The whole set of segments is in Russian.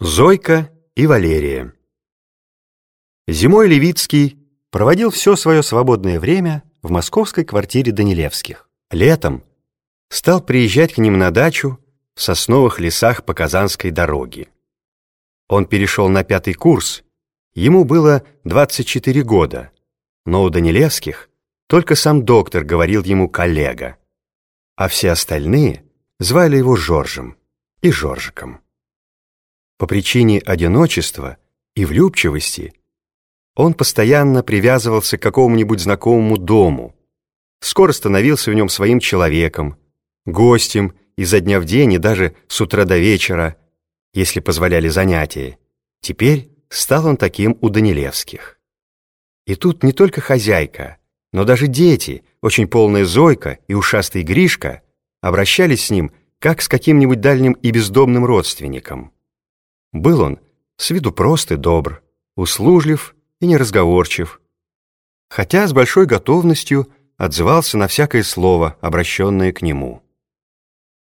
Зойка и Валерия Зимой Левицкий проводил все свое свободное время в московской квартире Данилевских. Летом стал приезжать к ним на дачу в сосновых лесах по Казанской дороге. Он перешел на пятый курс, ему было 24 года, но у Данилевских только сам доктор говорил ему коллега, а все остальные звали его Жоржем и Жоржиком. По причине одиночества и влюбчивости он постоянно привязывался к какому-нибудь знакомому дому, скоро становился в нем своим человеком, гостем изо дня в день и даже с утра до вечера, если позволяли занятия. Теперь стал он таким у Данилевских. И тут не только хозяйка, но даже дети, очень полная Зойка и ушастый Гришка, обращались с ним как с каким-нибудь дальним и бездомным родственником. Был он с виду прост и добр, услужлив и неразговорчив, хотя с большой готовностью отзывался на всякое слово, обращенное к нему.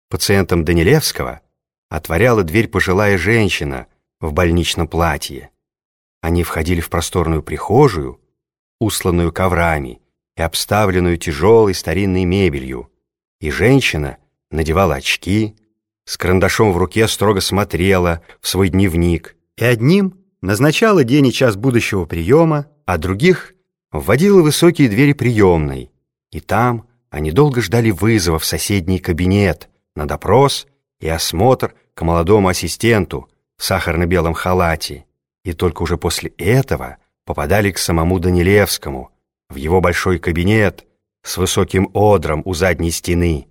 Пациентам Данилевского отворяла дверь пожилая женщина в больничном платье. Они входили в просторную прихожую, усланную коврами и обставленную тяжелой старинной мебелью, и женщина надевала очки, с карандашом в руке строго смотрела в свой дневник и одним назначала день и час будущего приема, а других вводила высокие двери приемной. И там они долго ждали вызова в соседний кабинет на допрос и осмотр к молодому ассистенту в сахарно-белом халате. И только уже после этого попадали к самому Данилевскому, в его большой кабинет с высоким одром у задней стены,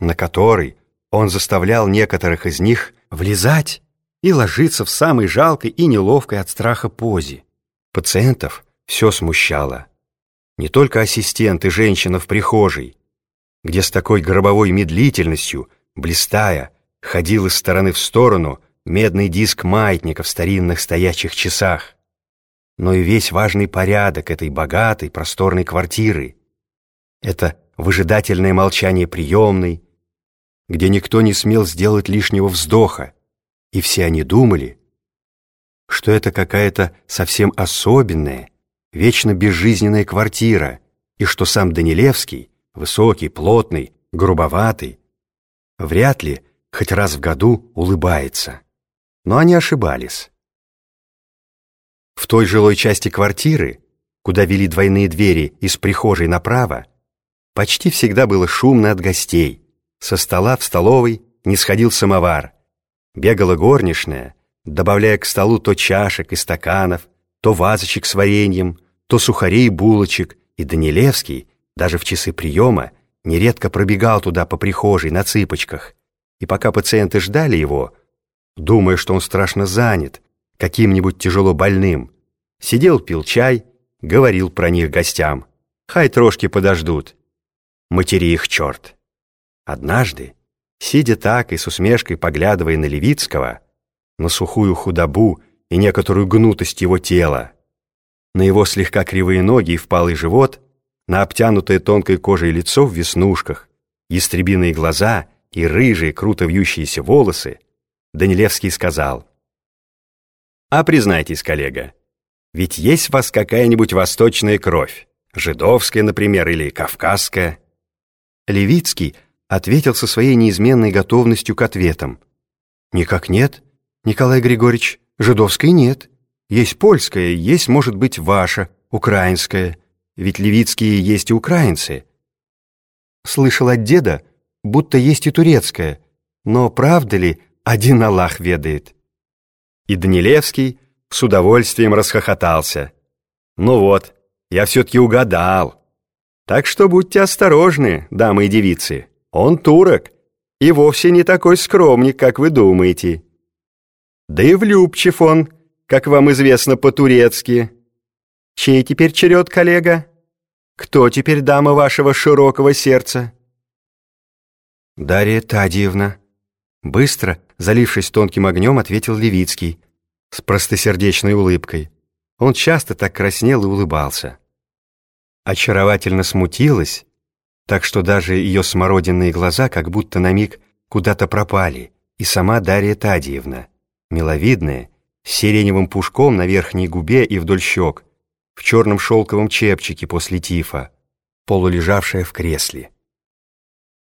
на который он заставлял некоторых из них влезать и ложиться в самой жалкой и неловкой от страха позе. Пациентов все смущало. Не только ассистент и женщина в прихожей, где с такой гробовой медлительностью, блистая, ходил из стороны в сторону медный диск маятника в старинных стоячих часах, но и весь важный порядок этой богатой, просторной квартиры. Это выжидательное молчание приемной, где никто не смел сделать лишнего вздоха, и все они думали, что это какая-то совсем особенная, вечно безжизненная квартира, и что сам Данилевский, высокий, плотный, грубоватый, вряд ли хоть раз в году улыбается. Но они ошибались. В той жилой части квартиры, куда вели двойные двери из прихожей направо, почти всегда было шумно от гостей, со стола в столовой не сходил самовар. Бегала горничная, добавляя к столу то чашек и стаканов, то вазочек с вареньем, то сухарей и булочек, и Данилевский, даже в часы приема, нередко пробегал туда по прихожей на цыпочках. И пока пациенты ждали его, думая, что он страшно занят, каким-нибудь тяжело больным, сидел, пил чай, говорил про них гостям. Хай трошки подождут. Матери их черт. Однажды, сидя так и с усмешкой поглядывая на Левицкого, на сухую худобу и некоторую гнутость его тела, на его слегка кривые ноги и впалый живот, на обтянутое тонкой кожей лицо в веснушках, ястребиные глаза и рыжие, круто вьющиеся волосы, Данилевский сказал, «А признайтесь, коллега, ведь есть в вас какая-нибудь восточная кровь, жидовская, например, или кавказская?» Левицкий – ответил со своей неизменной готовностью к ответам. «Никак нет, Николай Григорьевич, жидовской нет. Есть польская, есть, может быть, ваша, украинская, ведь левицкие есть и украинцы. Слышал от деда, будто есть и турецкая, но правда ли, один Аллах ведает». И Данилевский с удовольствием расхохотался. «Ну вот, я все-таки угадал. Так что будьте осторожны, дамы и девицы». Он турок и вовсе не такой скромник, как вы думаете. Да и влюбчив он, как вам известно по-турецки. Чей теперь черед, коллега? Кто теперь дама вашего широкого сердца? Дарья Тадьевна. Быстро, залившись тонким огнем, ответил Левицкий с простосердечной улыбкой. Он часто так краснел и улыбался. Очаровательно смутилась так что даже ее смородинные глаза как будто на миг куда-то пропали, и сама Дарья Тадьевна, миловидная, с сиреневым пушком на верхней губе и вдоль щек, в черном шелковом чепчике после тифа, полулежавшая в кресле.